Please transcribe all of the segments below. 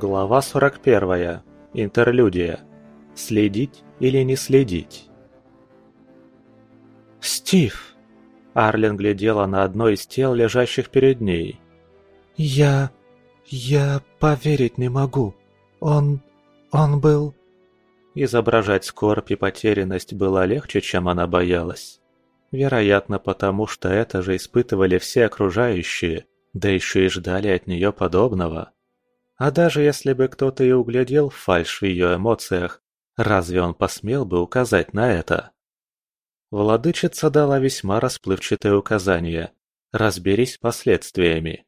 Глава 41. Интерлюдия. Следить или не следить? «Стив!» Арлен глядела на одно из тел, лежащих перед ней. «Я... я поверить не могу. Он... он был...» Изображать скорбь и потерянность было легче, чем она боялась. Вероятно, потому что это же испытывали все окружающие, да еще и ждали от нее подобного. А даже если бы кто-то и углядел фальшь в ее эмоциях, разве он посмел бы указать на это? Владычица дала весьма расплывчатое указание «разберись с последствиями».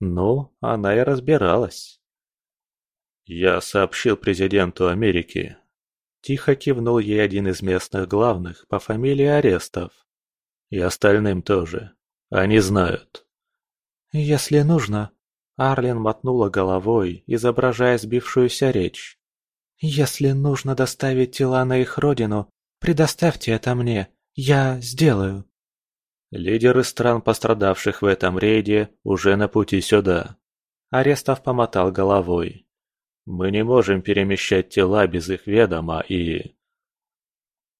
Ну, она и разбиралась. «Я сообщил президенту Америки». Тихо кивнул ей один из местных главных по фамилии Арестов. И остальным тоже. Они знают. «Если нужно, Арлин мотнула головой, изображая сбившуюся речь. «Если нужно доставить тела на их родину, предоставьте это мне, я сделаю». Лидеры стран, пострадавших в этом рейде, уже на пути сюда. Арестов помотал головой. Мы не можем перемещать тела без их ведома и...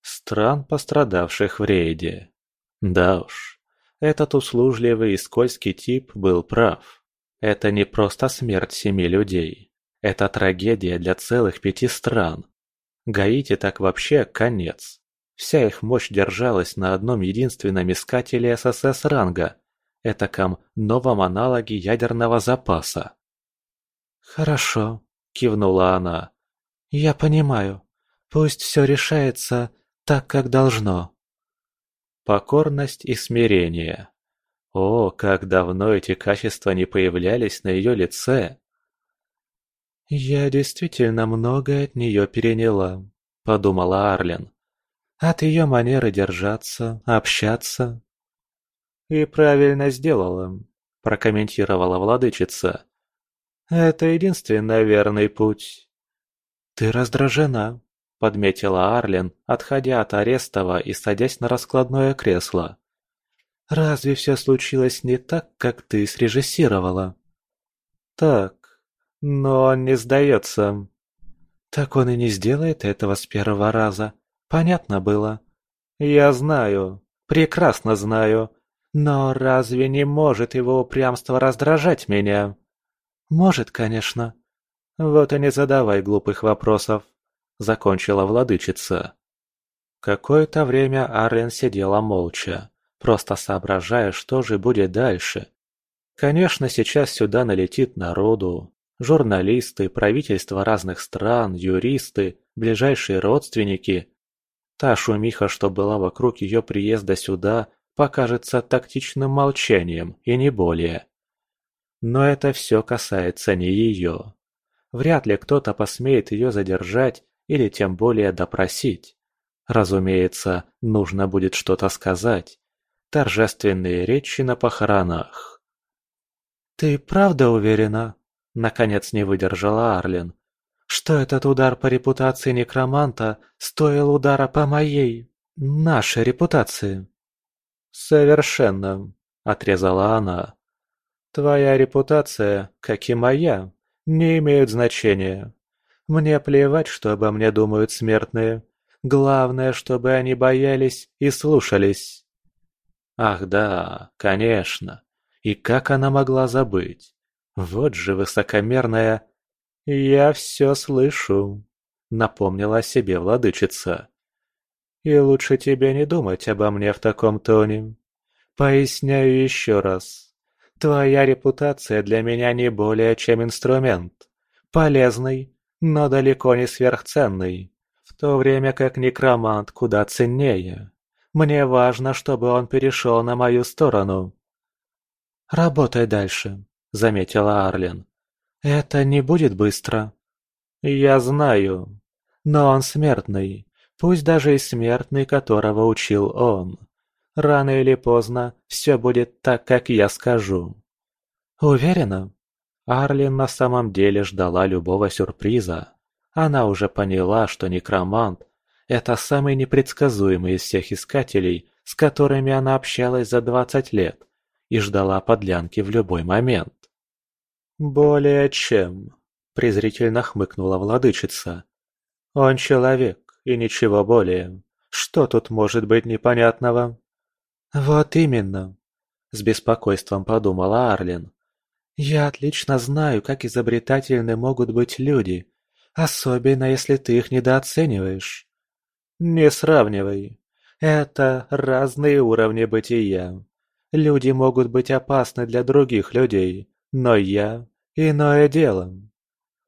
Стран, пострадавших в рейде. Да уж, этот услужливый и скользкий тип был прав. Это не просто смерть семи людей. Это трагедия для целых пяти стран. Гаити так вообще конец. Вся их мощь держалась на одном единственном искателе ССС ранга, этаком новом аналоге ядерного запаса. «Хорошо», — кивнула она. «Я понимаю. Пусть все решается так, как должно». Покорность и смирение. О, как давно эти качества не появлялись на ее лице! «Я действительно многое от нее переняла», — подумала Арлен. «От ее манеры держаться, общаться». «И правильно сделала», — прокомментировала владычица. «Это единственный верный путь». «Ты раздражена», — подметила Арлен, отходя от Арестова и садясь на раскладное кресло. Разве все случилось не так, как ты срежиссировала? Так, но он не сдается. Так он и не сделает этого с первого раза. Понятно было. Я знаю, прекрасно знаю. Но разве не может его упрямство раздражать меня? Может, конечно. Вот и не задавай глупых вопросов. Закончила владычица. Какое-то время Арлен сидела молча просто соображая, что же будет дальше. Конечно, сейчас сюда налетит народу. Журналисты, правительства разных стран, юристы, ближайшие родственники. Та шумиха, что была вокруг ее приезда сюда, покажется тактичным молчанием, и не более. Но это все касается не ее. Вряд ли кто-то посмеет ее задержать или тем более допросить. Разумеется, нужно будет что-то сказать торжественные речи на похоронах. «Ты правда уверена?» – наконец не выдержала Арлин. «Что этот удар по репутации некроманта стоил удара по моей, нашей репутации?» «Совершенно», – отрезала она. «Твоя репутация, как и моя, не имеют значения. Мне плевать, что обо мне думают смертные. Главное, чтобы они боялись и слушались». Ах да, конечно. И как она могла забыть? Вот же высокомерная... «Я все слышу», — напомнила о себе владычица. «И лучше тебе не думать обо мне в таком тоне. Поясняю еще раз. Твоя репутация для меня не более чем инструмент. Полезный, но далеко не сверхценный. В то время как некромант куда ценнее. Мне важно, чтобы он перешел на мою сторону». «Работай дальше», — заметила Арлен. «Это не будет быстро». «Я знаю. Но он смертный, пусть даже и смертный, которого учил он. Рано или поздно все будет так, как я скажу». «Уверена?» Арлин на самом деле ждала любого сюрприза. Она уже поняла, что некромант это самый непредсказуемый из всех искателей, с которыми она общалась за 20 лет и ждала подлянки в любой момент. «Более чем», – презрительно хмыкнула владычица. «Он человек, и ничего более. Что тут может быть непонятного?» «Вот именно», — с беспокойством подумала Арлин. «Я отлично знаю, как изобретательны могут быть люди, особенно если ты их недооцениваешь». «Не сравнивай. Это разные уровни бытия. Люди могут быть опасны для других людей, но я – иное дело».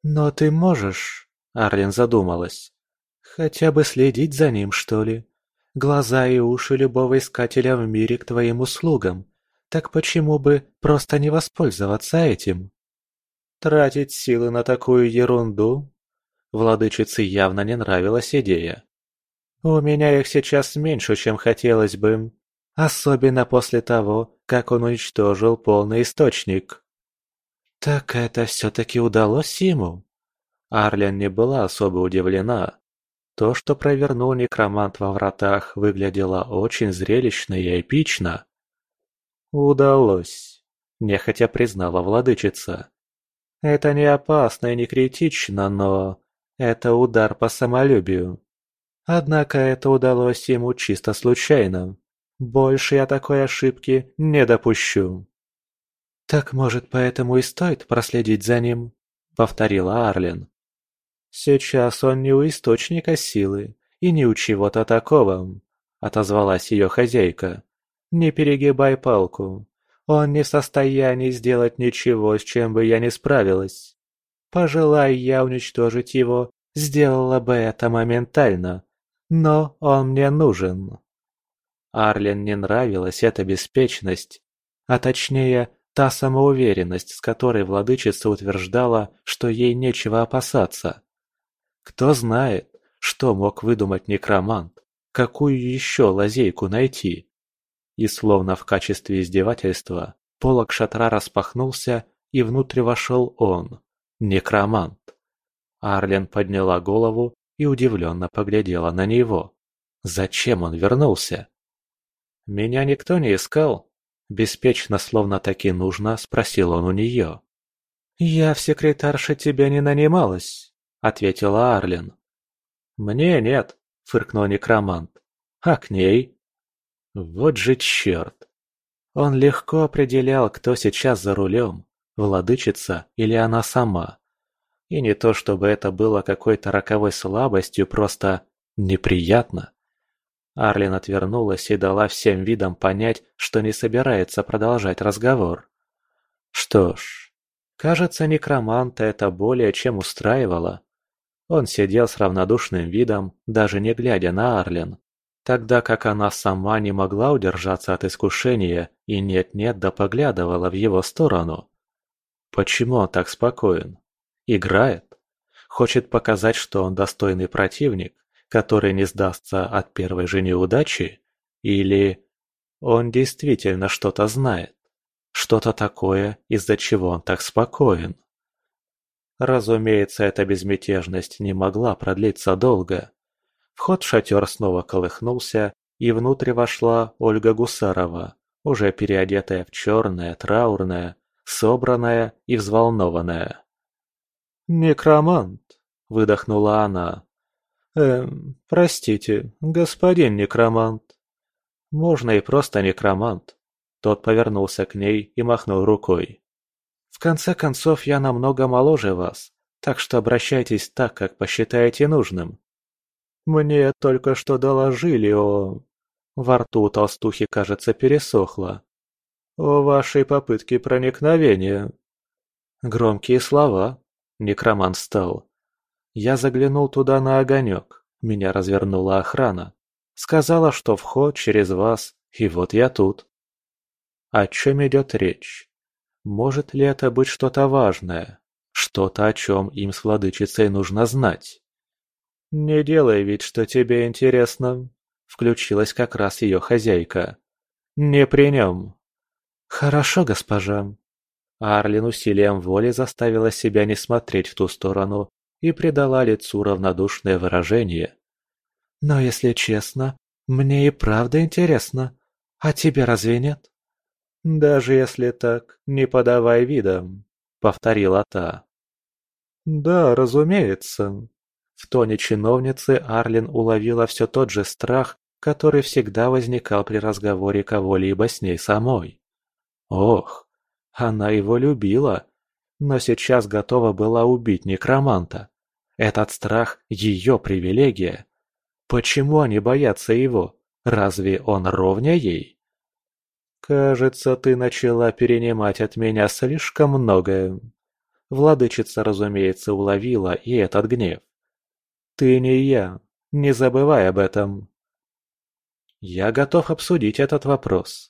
«Но ты можешь», – Арлин задумалась, – «хотя бы следить за ним, что ли? Глаза и уши любого искателя в мире к твоим услугам. Так почему бы просто не воспользоваться этим?» «Тратить силы на такую ерунду?» Владычице явно не нравилась идея. «У меня их сейчас меньше, чем хотелось бы. Особенно после того, как он уничтожил полный источник». «Так это все-таки удалось ему?» Арлен не была особо удивлена. То, что провернул некромант во вратах, выглядело очень зрелищно и эпично. «Удалось», – нехотя признала владычица. «Это не опасно и не критично, но это удар по самолюбию. Однако это удалось ему чисто случайно. Больше я такой ошибки не допущу». «Так, может, поэтому и стоит проследить за ним?» — повторила Арлен. «Сейчас он не у источника силы и не у чего-то такого», — отозвалась ее хозяйка. «Не перегибай палку. Он не в состоянии сделать ничего, с чем бы я не справилась. Пожелай я уничтожить его, сделала бы это моментально. Но он мне нужен». Арлен не нравилась эта беспечность, а точнее Та самоуверенность, с которой владычица утверждала, что ей нечего опасаться. Кто знает, что мог выдумать некромант, какую еще лазейку найти. И словно в качестве издевательства, полог шатра распахнулся, и внутрь вошел он, некромант. Арлен подняла голову и удивленно поглядела на него. Зачем он вернулся? «Меня никто не искал?» Беспечно, словно таки нужно, спросил он у нее. «Я в секретарше тебя не нанималась», — ответила Арлин. «Мне нет», — фыркнул некромант. «А к ней?» Вот же черт! Он легко определял, кто сейчас за рулем, владычица или она сама. И не то, чтобы это было какой-то роковой слабостью, просто неприятно. Арлин отвернулась и дала всем видам понять, что не собирается продолжать разговор. Что ж, кажется, некроманта это более чем устраивало. Он сидел с равнодушным видом, даже не глядя на Арлин, тогда как она сама не могла удержаться от искушения и нет-нет да поглядывала в его сторону. Почему он так спокоен? Играет? Хочет показать, что он достойный противник? который не сдастся от первой же неудачи? Или он действительно что-то знает? Что-то такое, из-за чего он так спокоен? Разумеется, эта безмятежность не могла продлиться долго. Вход в шатер снова колыхнулся, и внутрь вошла Ольга Гусарова, уже переодетая в черное, траурное, собранная и взволнованная. «Некромант!» – выдохнула она. «Эм, простите, господин некромант». «Можно и просто некромант». Тот повернулся к ней и махнул рукой. «В конце концов, я намного моложе вас, так что обращайтесь так, как посчитаете нужным». «Мне только что доложили о...» Во рту толстухи, кажется, пересохло. «О вашей попытке проникновения». Громкие слова. Некромант встал. Я заглянул туда на огонек, меня развернула охрана. Сказала, что вход через вас, и вот я тут. О чем идет речь? Может ли это быть что-то важное? Что-то, о чем им с владычицей нужно знать? «Не делай вид, что тебе интересно», — включилась как раз ее хозяйка. «Не при нем». «Хорошо, госпожа». Арлин усилием воли заставила себя не смотреть в ту сторону, и придала лицу равнодушное выражение. «Но если честно, мне и правда интересно. А тебе разве нет?» «Даже если так, не подавай видом», — повторила та. «Да, разумеется». В тоне чиновницы Арлин уловила все тот же страх, который всегда возникал при разговоре кого-либо с ней самой. Ох, она его любила, но сейчас готова была убить некроманта. Этот страх – ее привилегия. Почему они боятся его? Разве он ровня ей? «Кажется, ты начала перенимать от меня слишком многое». Владычица, разумеется, уловила и этот гнев. «Ты не я. Не забывай об этом». Я готов обсудить этот вопрос.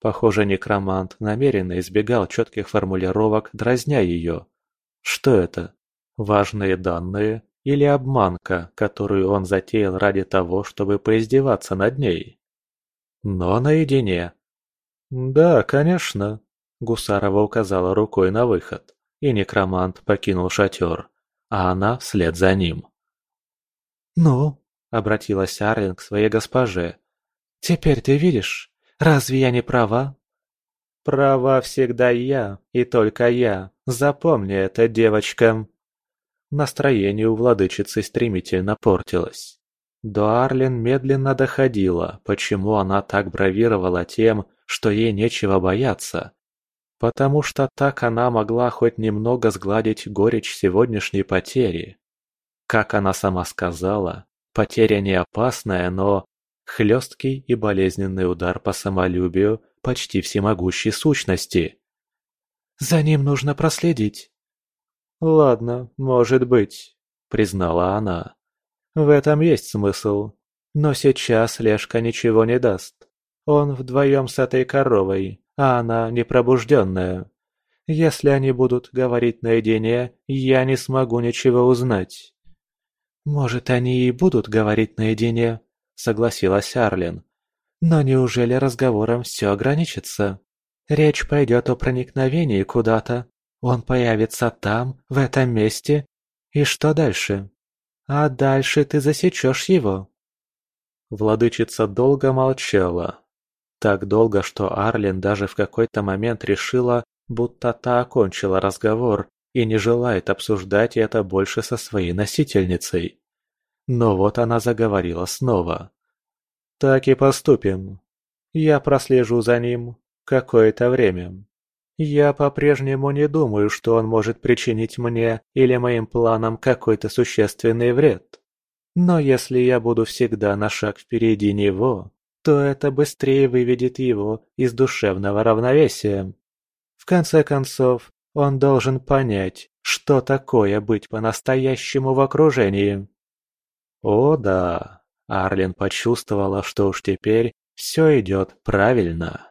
Похоже, некромант намеренно избегал четких формулировок, дразня ее. Что это? Важные данные или обманка, которую он затеял ради того, чтобы поиздеваться над ней? Но наедине. «Да, конечно», — Гусарова указала рукой на выход, и некромант покинул шатер, а она вслед за ним. «Ну?» — обратилась Арлин к своей госпоже. «Теперь ты видишь, разве я не права?» «Права всегда я, и только я. Запомни это, девочка!» Настроение у владычицы стремительно портилось. До Арлин медленно доходило, почему она так бравировала тем, что ей нечего бояться. Потому что так она могла хоть немного сгладить горечь сегодняшней потери. Как она сама сказала, потеря не опасная, но хлесткий и болезненный удар по самолюбию почти всемогущей сущности. «За ним нужно проследить». «Ладно, может быть», — признала она. «В этом есть смысл. Но сейчас Лешка ничего не даст. Он вдвоем с этой коровой, а она непробужденная. Если они будут говорить наедине, я не смогу ничего узнать». «Может, они и будут говорить наедине», — согласилась Арлин. «Но неужели разговором все ограничится? Речь пойдет о проникновении куда-то. Он появится там, в этом месте. И что дальше? А дальше ты засечешь его». Владычица долго молчала, так долго, что Арлин даже в какой-то момент решила, будто та окончила разговор и не желает обсуждать это больше со своей носительницей. Но вот она заговорила снова. «Так и поступим. Я прослежу за ним какое-то время. Я по-прежнему не думаю, что он может причинить мне или моим планам какой-то существенный вред. Но если я буду всегда на шаг впереди него, то это быстрее выведет его из душевного равновесия. В конце концов, он должен понять, что такое быть по-настоящему в окружении. О да, Арлин почувствовала, что уж теперь все идет правильно.